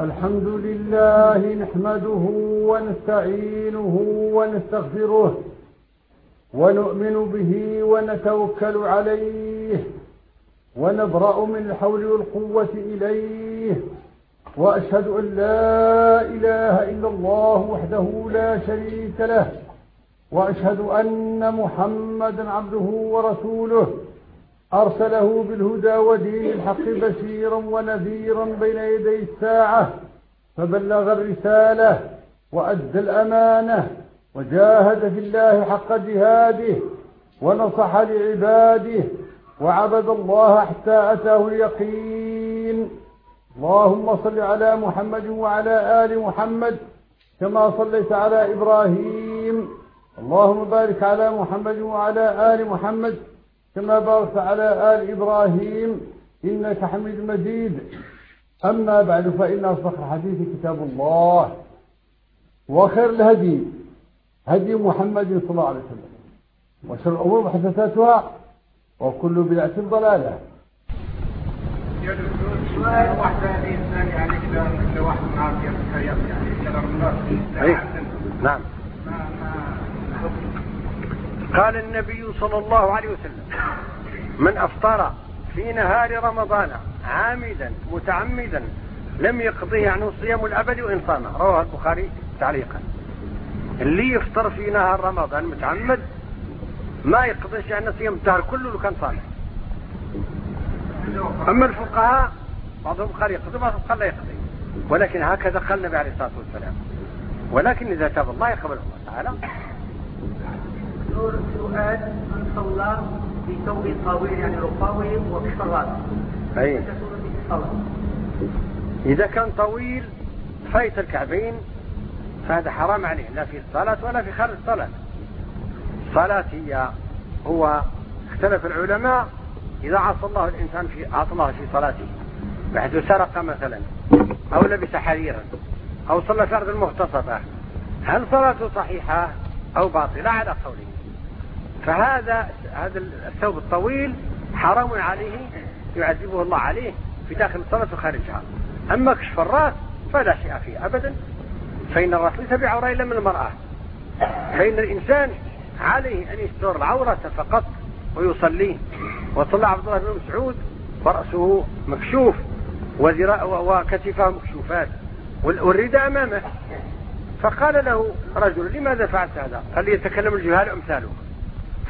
الحمد لله نحمده ونستعينه ونستغفره ونؤمن به ونتوكل عليه ونبرأ من الحول والقوة إليه وأشهد أن لا إله إلا الله وحده لا شريك له وأشهد أن محمدا عبده ورسوله أرسله بالهدى ودين الحق بشيرا ونذيرا بين يدي الساعة فبلغ الرسالة وأدى الأمانة وجاهد في الله حق جهاده ونصح لعباده وعبد الله حتى أتاه اليقين. اللهم صل على محمد وعلى آل محمد كما صليت على إبراهيم. اللهم بارك على محمد وعلى آل محمد كما باركت على آل إبراهيم إنك حميد مجيد. أما بعد فإن أصدق الحديث كتاب الله وخير الهدي هدي محمد صلى الله عليه وسلم. وشر الأمور محدثاتها وكل بدعة ضلالة. سؤال واحدة الإنسان يعني كذا مثل واحد معاه يعني كذا الناس نعم قال النبي صلى الله عليه وسلم من أفطر في نهار رمضان عامدا متعمدا لم يقضيه عنه الصيام الأبد وإن صام. رواه البخاري تعليقا. اللي يفطر في نهار رمضان متعمد ما يقضيش عنه صيام الدهر كله لو كان صالح أما الفقهاء بعضهم قال يقضي بعضهم قال لا يقضي. ولكن هكذا قال النبي عليه الصلاة والسلام. ولكن إذا تاب الله يقبل الله تعالى. سؤال من صلى بثوب طويل يعني رقاوي وبشرات أي. إذا كان طويل فايت الكعبين فهذا حرام عليه لا في الصلاة ولا في خارج الصلاة. الصلاة هي هو اختلف العلماء إذا عصى الله الإنسان في عصى الله في صلاته بحيث سرق مثلا أو لبس حريرا أو صلى في أرض هل صلاته صحيحة أو باطلة؟ على قوله. فهذا هذا الثوب الطويل حرام عليه يعذبه الله عليه في داخل الصلاة وخارجها أما كشف الرأس فلا شيء فيه أبدا. فإن الرأس ليس بعورة إلا من المرأة. فإن الإنسان عليه أن يستر العورة فقط ويصلي. وصلى عبد الله بن مسعود ورأسه مكشوف وكتفه مكشوفات. والرداء أمامه. فقال له رجل لماذا فعلت هذا؟ قال يتكلم الجهال أمثاله.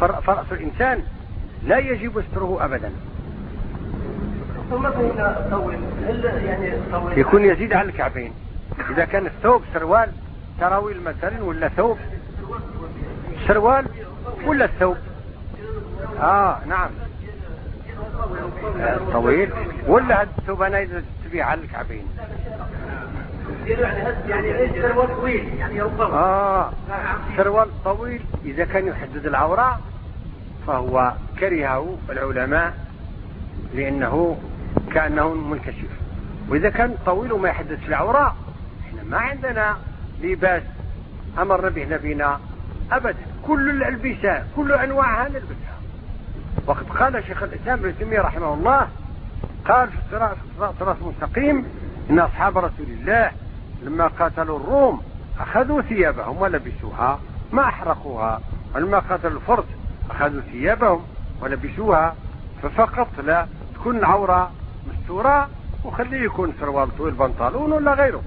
فرأس الإنسان لا يجب ستره أبدا. يعني يكون يزيد على الكعبين. إذا كان الثوب سروال تراويل مثلا ولا ثوب؟ سروال ولا الثوب؟ آه نعم. طويل. ولا هذا الثوب أنا إذا تبيع على الكعبين؟ يعني سروال طويل يعني آه سروال طويل إذا كان يحدد العورة فهو كرهه العلماء لأنه كأنه منكشف. وإذا كان طويل وما يحدث العورة إحنا ما عندنا لباس أمر به نبينا أبدا. كل الألبسة كل أنواعها نلبسها. وقد قال شيخ الإسلام ابن تيمية رحمه الله قال في الصراط المستقيم إن أصحاب رسول الله لما قاتلوا الروم أخذوا ثيابهم ولبسوها. ما أحرقوها. ولما قاتلوا الفرس أخذوا ثيابهم ولبسوها ففقط لا تكون العورة مستورة وخليه يكون سروال طويل بنطلون ولا غيره.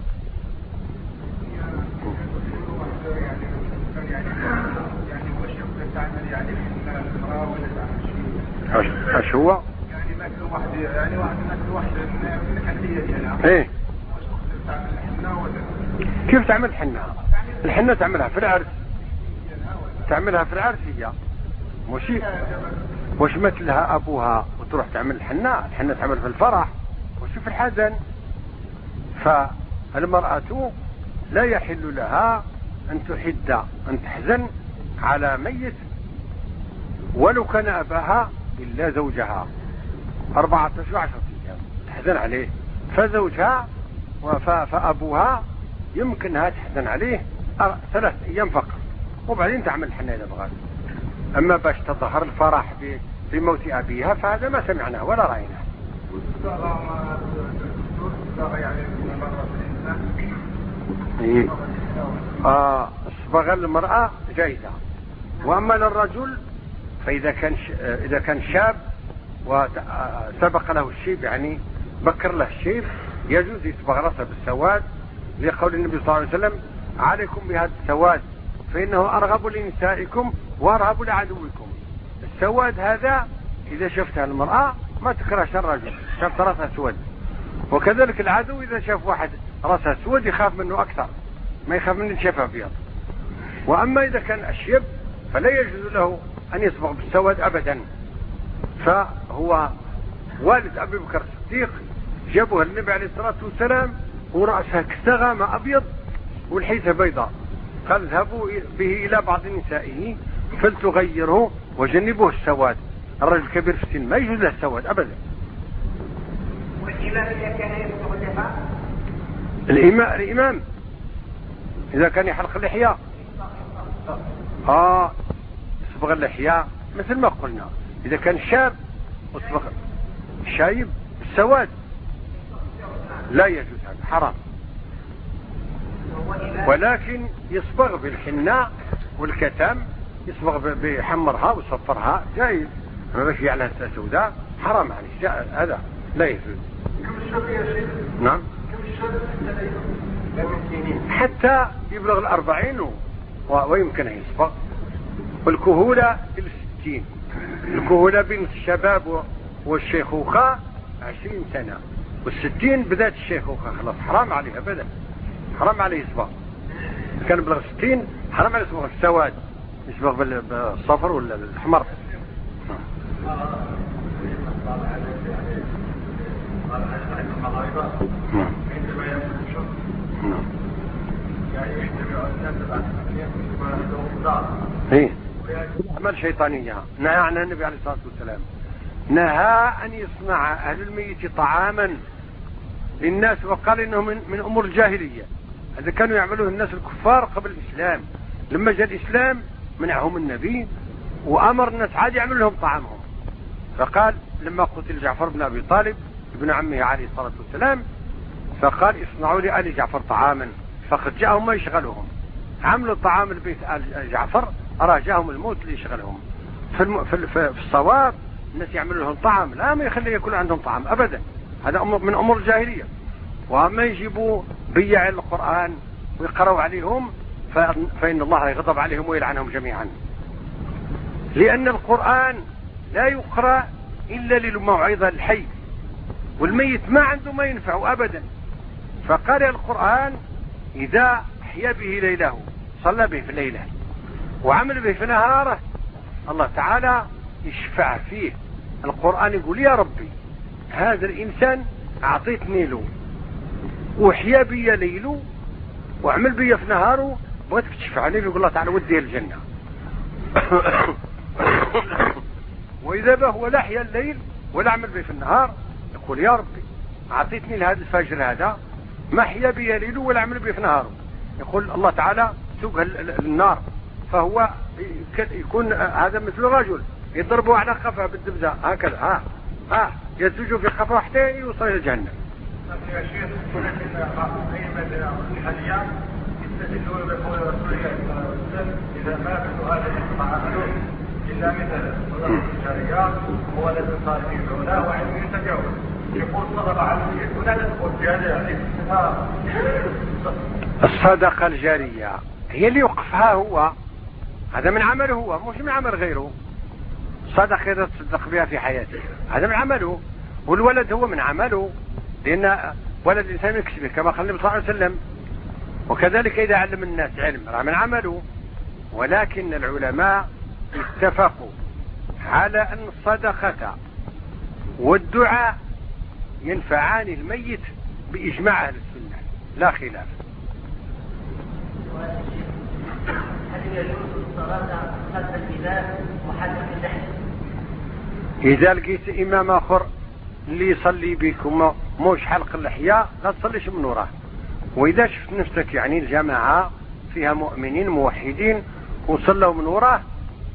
إيش هو؟ يعني مثل واحد يعني واحد مثل واحد من الحنية إيه. كيف تعمل الحنة؟ الحنة تعملها في العرس. تعملها في العرس هي مش وش مثلها أبوها وتروح تعمل الحنة الحنة تعمل في الفرح. وش في الحزن. فالمرأة لا يحل لها أن تحد أن تحزن على ميت ولو كان أباها إلا زوجها. أربعة اشهر عشرة أيام. تحزن عليه. فزوجها فأبوها يمكنها تحزن عليه ثلاث أيام فقط. وبعدين تعمل الحنة إذا بغت أما باش تظهر الفرح في موت أبيها فهذا ما سمعناه ولا رأيناه. إيه. آه جائزة وأما للرجل فإذا كان ش... إذا كان شاب وسبق له الشيب يعني بكر له الشيب يجوز يصبغ رأسه بالسواد. لقول النبي صلى الله عليه وسلم عليكم بهذا السواد. فإنه أرغب لنسائكم وأرهب لعدوكم. السواد هذا إذا شفتها المرأة ما تكرهش الرجل شفت رأسها أسود. وكذلك العدو إذا شاف واحد رأسه أسود يخاف منه أكثر ما يخاف من شاف أبيض. وأما إذا كان أشيب فلا يجوز له أن يصبغ بالسواد أبدا. فهو والد أبي بكر الصديق جابوها النبي عليه الصلاة والسلام ورأسها كسغام أبيض والحيثة بيضاء. قال اذهبوا به إلى بعض نسائه فلتغيره وجنبوه السواد. الرجل الكبير في السن ما يجوز له السواد أبدا. والإمام إذا كان الإمام الإمام. إذا كان يحلق اللحية. آه صبغ اللحية مثل ما قلنا. إذا كان شاب وصبغ شايب السواد. لا يجوز هذا حرام. ولكن يصبغ بالحناء والكتم يصبغ بيحمرها ويصفرها. جايز. ما باش يعلى سوداء حرام يعني هذا. لا يجوز. نعم. حتى يبلغ الأربعين ويمكن أن يصبغ. والكهولة الستين الكهولة بين الشباب والشيخوخة عشرين سنة. والستين بدأت الشيخوخة. خلاص حرام عليه أبدا. حرام عليه يصبغ كان بلغ ستين حرام عليه يصبغ السواد. يصبغ بالصفر ولا بالأحمر نعم إيه. أعمال شيطانية. نهى عنها النبي عليه الصلاة والسلام. نهى أن يصنع أهل الميت طعاما للناس وقال إنه من, من أمور الجاهلية. هذا كانوا يعملوه الناس الكفار قبل الإسلام. لما جاء الإسلام منعهم النبي وأمر الناس عاد يعمل لهم طعامهم. فقال لما قتل جعفر بن أبي طالب ابن عمه عليه الصلاة والسلام فقال اصنعوا لآل جعفر طعاما. فقد جاءهم ما يشغلهم عملوا طعام البيت آل جعفر أرى جاءهم الموت ليشغلهم. في, الم... في, في الصواب الناس يعملوا لهم طعام لا ما يخلي يكون عندهم طعام أبدا. هذا أمر من أمور الجاهلية. وأما يجيبوا بيع القرآن ويقرأوا عليهم فإن الله يغضب عليهم ويلعنهم جميعا. لأن القرآن لا يقرأ إلا للموعظة الحي والميت ما عنده ما ينفعه أبدا. فقرأ القرآن إذا أحيا به ليله صلى به في ليله وعمل به في نهاره الله تعالى يشفع فيه. القرآن يقول يا ربي هذا الإنسان أعطيتني له وحيا بي ليله وعمل بي في نهاره بغيتك تشفع لي يقول الله تعالى وديه الجنة. وإذا به لا حيا الليل ولا عمل به في النهار يقول يا ربي أعطيتني لهذا الفجر هذا ما حيا بي ليله ولا عمل به في نهاره يقول الله تعالى سوق النار فهو يكون هذا مثل رجل يضربه على قفاه بالدبزة هكذا ها ها يزوج في قفاه حتى يوصل إلى جهنم. الصدقة الجارية هي اللي يوقفها هو. هذا من عمله هو مش من عمل غيره. صدقة تصدق بها في حياته. هذا من عمله. والولد هو من عمله. لأن ولد الإنسان يكسبه كما قال النبي صلى الله عليه وسلم. وكذلك إذا علم الناس علم من عمله ولكن العلماء اتفقوا على أن الصدقة والدعاء ينفعان الميت بإجماع أهل السنة لا خلاف. إذا لقيت إمام آخر اللي يصلي بكم موش حلق اللحية لا تصليش من وراه. وإذا شفت نفسك يعني الجماعة فيها مؤمنين موحدين وصلوا من وراه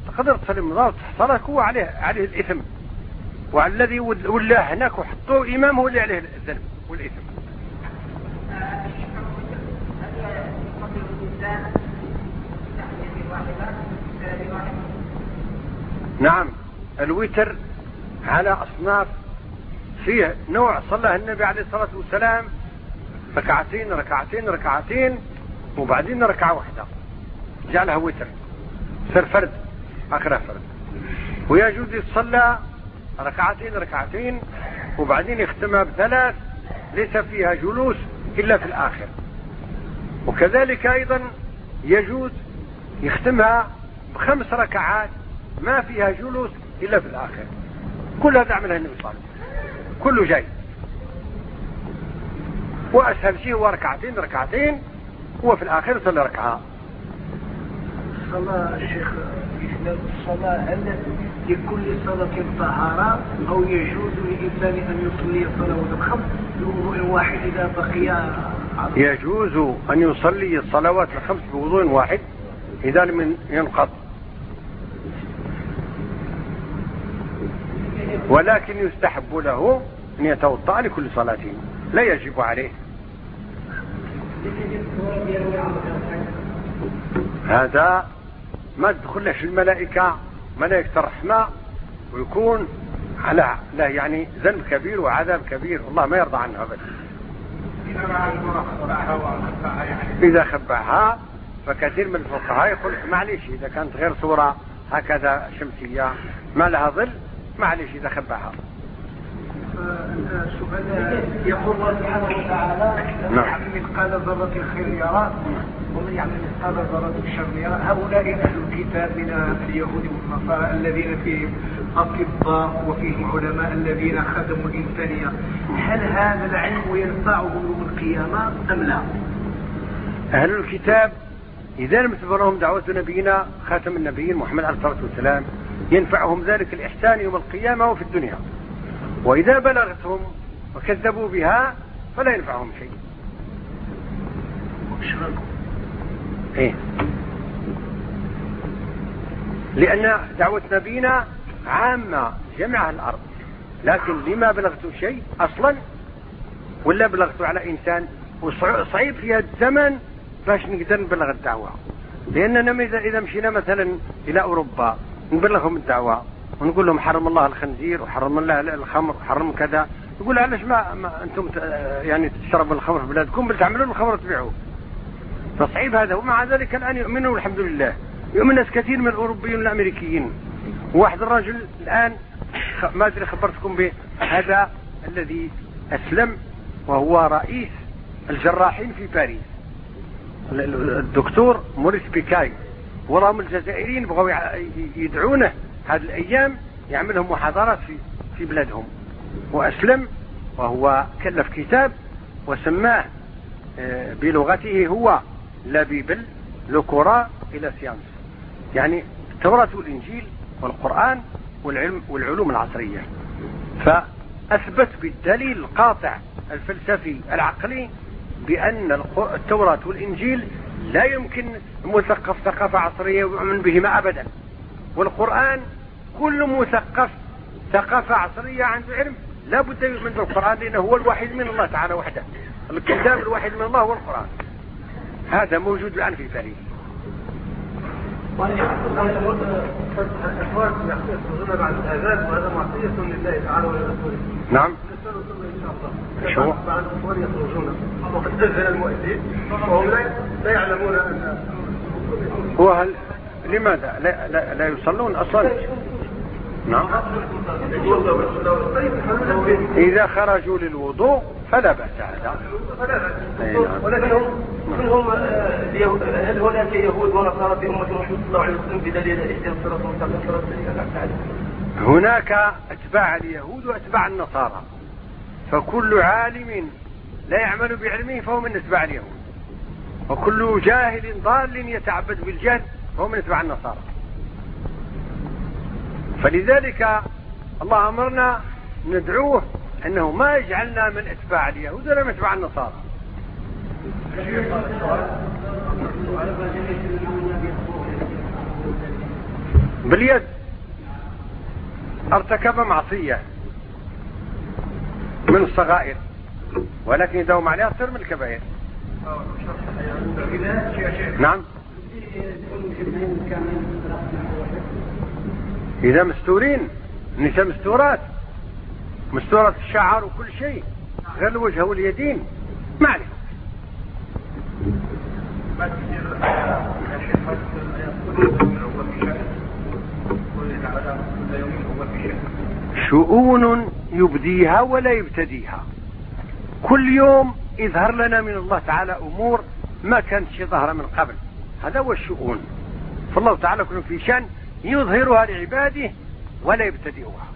تقدر تصلي من وراه صلاك هو عليه عليه الإثم. وعلى الذي ولاه هناك وحطوه إمام هو اللي عليه الذنب والإثم. نعم الوتر على أصناف فيه نوع صلى النبي عليه الصلاة والسلام. ركعتين ركعتين ركعتين وبعدين ركعة واحدة. جعلها وتر. صار فرد آخرها فرد. ويجوز يصلى ركعتين ركعتين وبعدين يختمها بثلاث ليس فيها جلوس إلا في الآخر. وكذلك أيضا يجوز يختمها بخمس ركعات ما فيها جلوس إلا في الآخر. كل هذا عملها النبي صلى الله عليه وسلم. كله جاي وأسهل شيء هو ركعتين ركعتين هو في الآخر يصلي ركعة. الصلاة الشيخ الصلاة هل لكل صلاة طهارة أو يجوز للإنسان أن يصلي صلوات الخمس بوضوء واحد إذا بقي يجوز أن يصلي الصلوات الخمس بوضوء واحد إذا لم ينقض. ولكن يستحب له أن يتوضأ لكل صلاة لا يجب عليه. هذا ما تدخلش الملائكة؟ ملائكة الرحمة ويكون على له يعني ذنب كبير وعذاب كبير. والله ما يرضى عنه أبدا. إذا خبعها فكثير من الفقهاء يقول معلش إذا كانت غير صورة هكذا شمسية ما لها ظل. معلش إذا خبعها سؤال يقول الله سبحانه وتعالى نعم. يعمل مثقال ذرة خير يرى ومن يعمل مثقال ذرة شر يرى هؤلاء أهل الكتاب من اليهود والنصارى الذين فيهم أطباء وفيهم علماء الذين خدموا الإنسانية هل هذا العلم ينفعهم يوم القيامة أم لا؟ أهل الكتاب إذا لم تبرهم دعوة نبينا خاتم النبيين محمد عليه الصلاة والسلام ينفعهم ذلك الإحسان يوم القيامة وفي الدنيا. وإذا بلغتهم وكذبوا بها فلا ينفعهم شيء. إيه؟ لأن دعوة نبينا عامة جميع الأرض. لكن لما بلغت شيء أصلا ولا بلغت على إنسان؟ وصعيب في هذا الزمن باش نقدر نبلغ الدعوة. لأننا إذا مشينا مثلا إلى أوروبا نبلغهم الدعوة ونقول لهم حرم الله الخنزير وحرم الله الخمر وحرم كذا. يقول علاش ما, ما أنتم يعني تشربوا الخمر في بلادكم؟ بل تعملون الخمر وتبيعوه. فصعيب هذا. ومع ذلك الآن يؤمنون الحمد لله. يؤمن ناس كثير من الأوروبيين والأمريكيين. واحد الرجل الآن ما أدري خبرتكم به. هذا الذي أسلم وهو رئيس الجراحين في باريس. الدكتور موريس بوكاي. وراهم الجزائريين بغوا يدعونه هذه الأيام يعمل لهم محاضرات في في بلادهم. وأسلم وهو كلف كتاب وسماه آه، بلغته هو La Bible, le Coran et la science. يعني التوراة والإنجيل والقرآن والعلم والعلوم العصرية. فأثبت بالدليل القاطع الفلسفي العقلي بأن التوراة والإنجيل لا يمكن مثقف ثقافة عصرية ويؤمن بهما أبدا. والقرآن كل مثقف ثقافة عصرية عنده علم لا بد يؤمن بالقرآن لأنه هو الوحيد من الله تعالى وحده. الكتاب الوحيد من الله هو القرآن. هذا موجود الآن في باريس نعم. شو؟ بعد يخرجون وقد أذن المؤذن وهم لا يعلمون أن هو هل لماذا؟ لا, لا, لا يصلون أصلا؟ نعم. إذا خرجوا للوضوء فلا بأس هذا. نعم. ولكن هم هل هناك يهود ونصارى في أمة محمد صلى الله عليه وسلم بدليل اهدنا الصراط المستقيم هناك أتباع اليهود وأتباع النصارى. فكل عالم لا يعمل بعلمه فهو من أتباع اليهود. وكل جاهل ضال يتعبد بالجهل فهو من اتباع النصارى. فلذلك الله أمرنا ندعوه أنه ما يجعلنا من أتباع اليهود ولا من أتباع النصارى. باليد. أرتكب معصية. من الصغائر. ولكن يداوم عليها تصير من الكبائر. نعم. إذا مستورين. النساء مستورات. مستورات الشعر وكل شيء. غير الوجه واليدين. ما عليه شؤون يبديها ولا يبتديها. كل يوم يظهر لنا من الله تعالى أمور ما كانت ظهر من قبل. هذا هو الشؤون. فالله تعالى كل في شأن يظهرها لعباده ولا يبتدئها.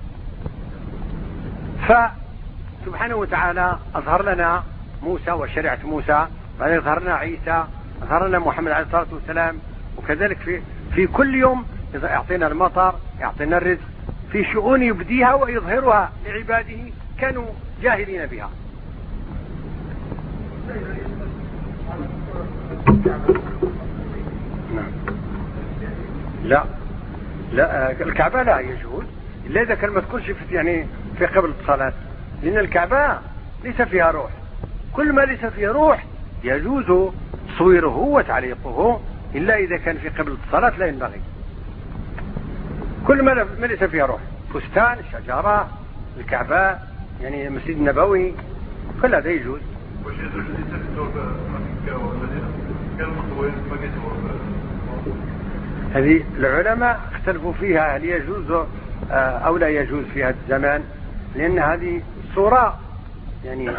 فسبحانه وتعالى أظهر لنا موسى وشريعة موسى بعدين يظهر لنا عيسى أظهر لنا محمد عليه الصلاة والسلام. وكذلك في, في كل يوم يعطينا المطر يعطينا الرزق في شؤون يبديها ويظهرها لعباده كانوا جاهلين بها. لا. لا الكعبة لا يجوز. إلا إذا كان ما تكونش في يعني في قبل الصلاة. لأن الكعبة ليس فيها روح. كل ما ليس فيه روح يجوز تصويره وتعليقه. إلا إذا كان في قبل الصلاة لا ينبغي. كل ما ليس فيها روح. فستان شجرة الكعبة يعني المسجد النبوي كل هذا يجوز. هذه العلماء اختلفوا فيها هل يجوز آه، أو لا يجوز في هذا الزمان لأن هذه صورة يعني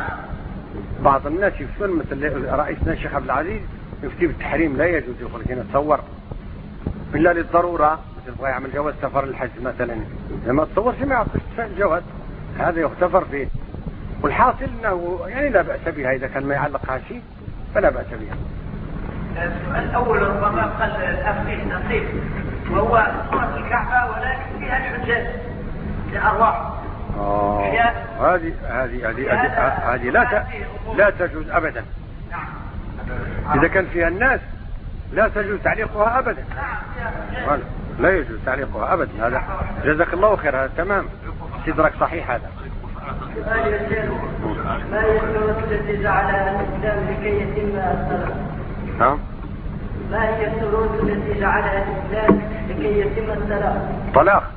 بعض الناس يفتون مثل رئيسنا الشيخ عبد العزيز يفتي بالتحريم لا يجوز يقول لك تصور إلا للضرورة مثل بغى يعمل جواز سفر للحج مثلا. لما تصورش ما يعطيش الجواز هذا يختفر فيه. والحاصل إنه يعني لا بأس بها إذا كان ما يعلقها شيء فلا بأس بها. السؤال الأول ربما قال الأخ فيه نصيب وهو صورة الكعبة ولكن فيها الحجاج الأرواح هذه هذه هذه هذه لا لا تجوز ابدا. نعم. إذا كان فيها الناس لا تجوز تعليقها ابدا. نعم، لا يجوز تعليقها ابدا هذا جزاك الله خير هذا تمام. استدراك صحيح هذا. ما هي الشروط التي جعلها الاسلام لكي يتم الصلاه نعم ما هي الشروط التي جعلها الاسلام لكي يتم الصلاه طلاق.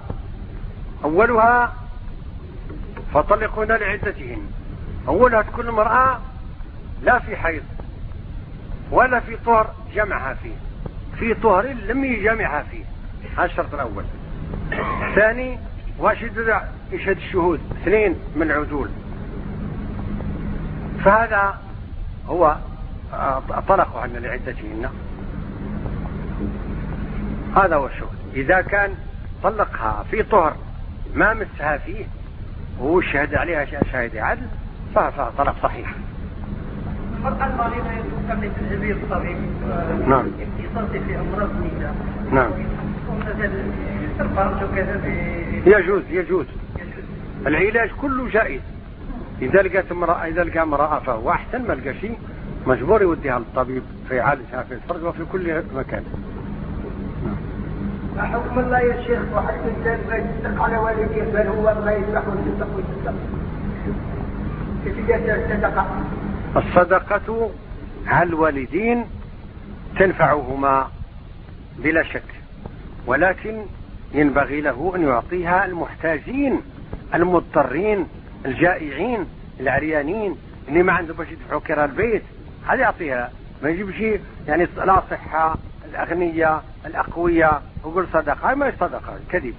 أولها فطلقونا لعدتهن. أولها تكون المرأة لا في حيض ولا في طهر جمعها فيه. في طهر لم يجمعها فيه. هذا الشرط الأول. ثاني واشد يشهد الشهود؟ اثنين من العدول فهذا هو طلقوا عن لعدتهن. هذا هو الشهود. إذا كان طلقها في طهر ما مسها فيه وهو الشهد عليها شاهد عدل فطلق صحيح. المرأة المريضة يمكن تجبير الطبيب نعم. يصلي في أمراض النساء. نعم. يجوز يجوز. العلاج كله جائز. إذا لقيت امرأة إذا لقى امرأة فهو أحسن ما لقى شيء. مجبور يوديها للطبيب فيعالجها في الفرج وفي كل مكان. حكم الله يا شيخ واحد انسان ما يصدق على والديه بل هو ما يصدق ويصدق ويصدق كيف الصدقه؟ الصدقة على الوالدين تنفعهما بلا شك. ولكن ينبغي له أن يعطيها المحتاجين المضطرين الجائعين العريانين اللي ما عنده باش يدفعوا كرا البيت. هذا يعطيها. ما يجيبش يعني لا صحة الأغنياء الأقوياء وقل صدقة. ما صدقة كذب.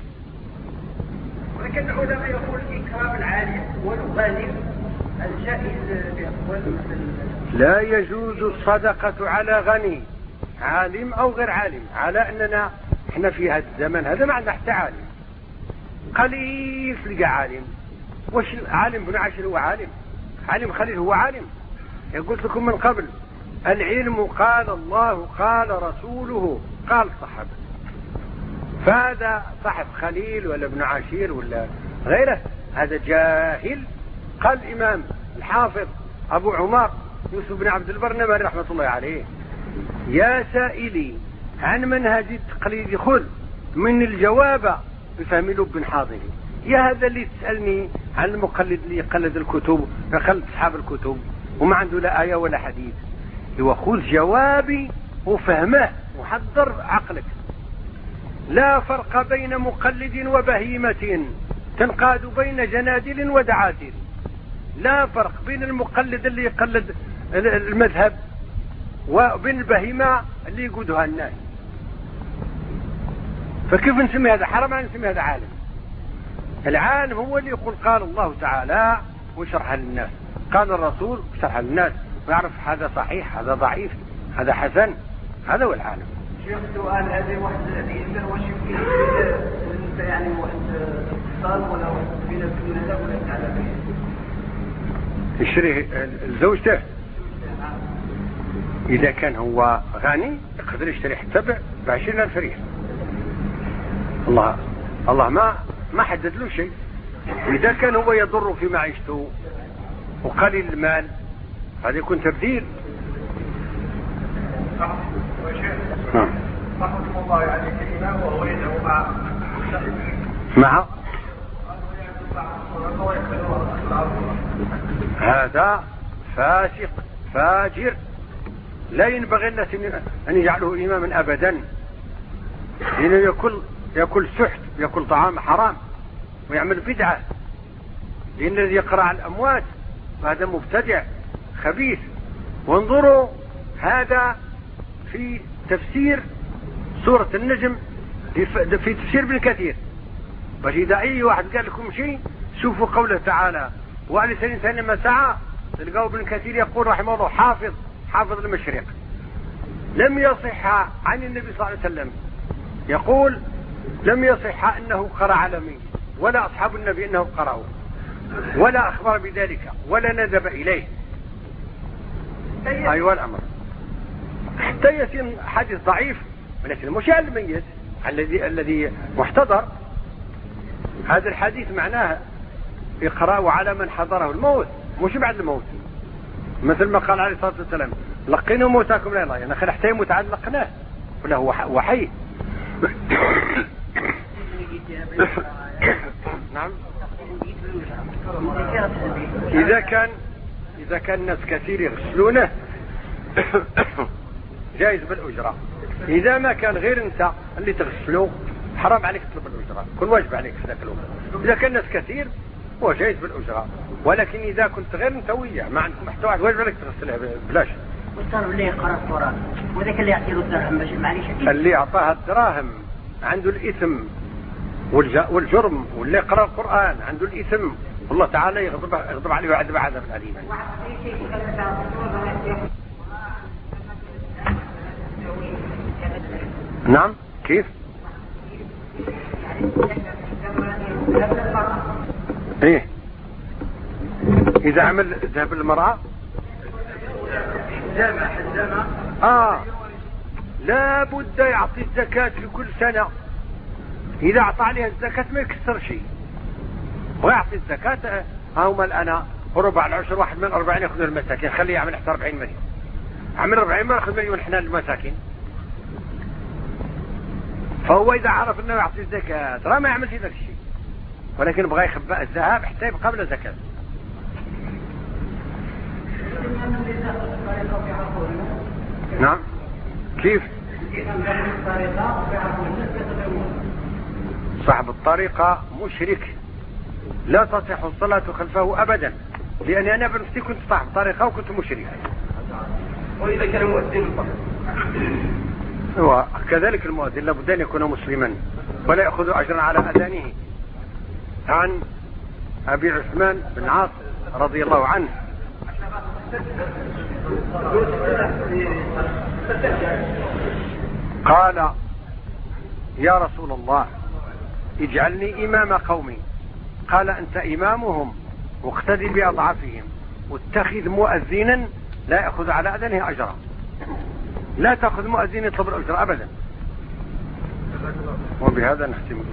ولكن العلماء يقول إكرام العالم الجائز لا يجوز الصدقة على غني عالم أو غير عالم على أننا إحنا في هذا الزمن هذا ما عندنا حتى عالم. قليل تلقى عالم. وش عالم بن عاشر هو عالم؟ عالم خليل هو عالم. قلت لكم من قبل العلم قال الله قال رسوله قال صحابه فهذا صاحب خليل ولا ابن عشير ولا غيره هذا جاهل. قال الإمام الحافظ أبو عمر يوسف بن عبد البر رحمة الله عليه يا سائلي عن منهج التقليد خذ من الجواب بفهم لب حاضر. يا هذا اللي تسألني عن المقلد اللي يقلد الكتب يقلد أصحاب الكتب وما عنده لا آية ولا حديث. وخذ جوابي وفهمه وحضر عقلك. لا فرق بين مقلد وبهيمة تنقاد بين جنادل ودعاتل. لا فرق بين المقلد اللي يقلد المذهب وبين البهيمة اللي يقودها الناس. فكيف نسمي هذا حرام نسمي هذا عالم؟ العالم هو اللي يقول قال الله تعالى ويشرح للناس. قال الرسول وشرح للناس. ويعرف هذا صحيح هذا ضعيف هذا حسن. هذا هو العالم. شيخ سؤال هذا واحد يقدر واش يمكن يعني واحد اتصال ولا واحد بين هذا ولا تعالى يشري زوجته إذا كان هو غني يقدر يشتري حتى ب 20000 ريال. الله الله ما ما حدد له شيء. إذا كان هو يضر في معيشته وقليل المال هذا يكون نعم. كلمة وهو يدعو مع هذا فاسق فاجر. لا ينبغي الناس أن يجعله إماما أبدا. لأنه يأكل يأكل سحت يأكل طعام حرام ويعمل بدعة. لأن الذي يقرأ الأموات هذا مبتدع خبيث. وانظروا هذا في تفسير سورة النجم في تفسير ابن كثير. باش إذا أي واحد قال لكم شيء شوفوا قوله تعالى وعلى الإنسان ما سعى؟ تلقوا ابن كثير يقول رحمه الله حافظ حافظ المشرق. لم يصح عن النبي صلى الله عليه وسلم. يقول لم يصح أنه قرأ على مين ولا أصحاب النبي أنه قرأوا ولا أخبر بذلك ولا ندب إليه. أيوة الأمر. حتى يتم حديث ضعيف ولكن مش الميت الذي الذي محتضر. هذا الحديث معناه إقراء على من حضره الموت مش بعد الموت. مثل ما قال عليه الصلاة والسلام لقنوا موتاكم لا الله يعني حتى يموت عاد لقناه ولا هو وحي. نعم. إذا كان إذا كان ناس كثير يغسلونه جائز بالأجرة. إذا ما كان غير أنت اللي تغسله حرام عليك تطلب الأجرة. كل واجب عليك في ذاك الوقت إذا كان ناس كثير هو جائز بالأجرة. ولكن إذا كنت غير أنت وياه ما عندك محتوى واجب عليك تغسلها بلاش. والطالب اللي يقرأ القرآن وذاك اللي يعطي له الدرهم معليش. اللي أعطاها الدراهم. عنده الإثم والجرم واللي يقرأ القرآن عنده الإثم. والله تعالى يغضب, يغضب عليه ويعذب عذاب أليما نعم كيف؟ إيه. إذا عمل ذهب المرأة آه. لا بد يعطي الزكاة في كل سنة. إذا أعطى عليها الزكاة ما يكسر شيء. ويعطي الزكاة هما الآن ربع العشر واحد من أربعين ياخذ المساكين. خليه يعمل حتى 40 مليون. عمل 40 ما يأخذ مليون إحنا المساكين. فهو إذا عرف أنه يعطي الزكاة راه ما يعمل في ذاك الشيء. ولكن بغى يخبأ الذهب حتى يبقى بلا زكاة نعم. كيف؟ صاحب الطريقة مشرك. لا تصح الصلاة خلفه أبدا لأني أنا بنفسي كنت صاحب طريقة وكنت مشرك. وإذا كان مؤذن وكذلك المؤذن لابد أن يكون مسلما ولا يأخذ أجرا على أذانه. عن أبي عثمان بن عاص رضي الله عنه. قال يا رسول الله اجعلني إمام قومي. قال أنت إمامهم واقتدي بأضعافهم واتخذ مؤذنا لا يأخذ على أذنه أجرا. لا تأخذ مؤذن يطلب الأجر أبدا. وبهذا نختم